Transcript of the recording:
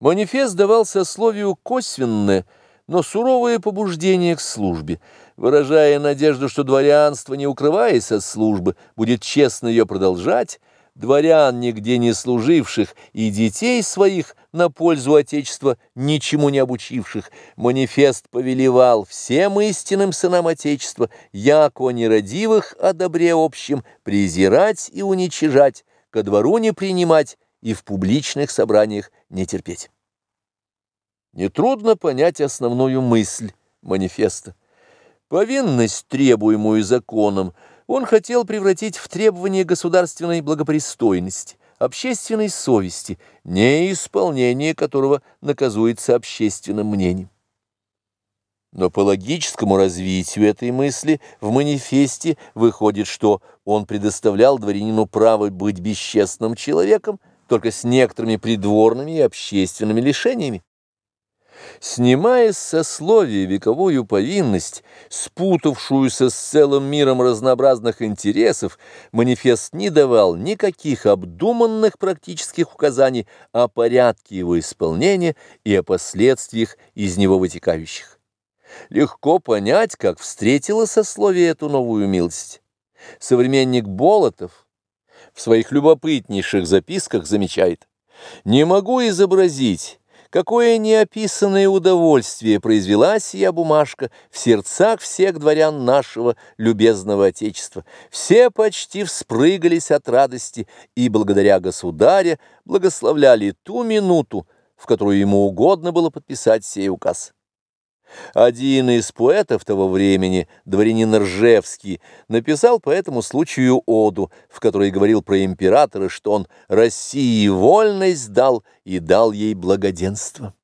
Манифест давал сословию косвенное, но суровое побуждение к службе, выражая надежду, что дворянство, не укрываясь от службы, будет честно ее продолжать, дворян, нигде не служивших, и детей своих на пользу Отечества, ничему не обучивших, манифест повелевал всем истинным сынам Отечества, яко нерадивых о добре общем, презирать и уничижать, ко двору не принимать, и в публичных собраниях не терпеть. Нетрудно понять основную мысль манифеста. Повинность, требуемую законом, он хотел превратить в требование государственной благопристойности, общественной совести, неисполнение которого наказуется общественным мнением. Но по логическому развитию этой мысли в манифесте выходит, что он предоставлял дворянину право быть бесчестным человеком, только с некоторыми придворными и общественными лишениями. Снимая с сословия вековую повинность, спутавшуюся с целым миром разнообразных интересов, манифест не давал никаких обдуманных практических указаний о порядке его исполнения и о последствиях из него вытекающих. Легко понять, как встретило сословие эту новую милость. Современник Болотов – в своих любопытнейших записках замечает «Не могу изобразить, какое неописанное удовольствие произвела сия бумажка в сердцах всех дворян нашего любезного Отечества. Все почти вспрыгались от радости и, благодаря государя, благословляли ту минуту, в которую ему угодно было подписать сей указ». Один из поэтов того времени, дворянин Ржевский, написал по этому случаю оду, в которой говорил про императора, что он России вольность дал и дал ей благоденство.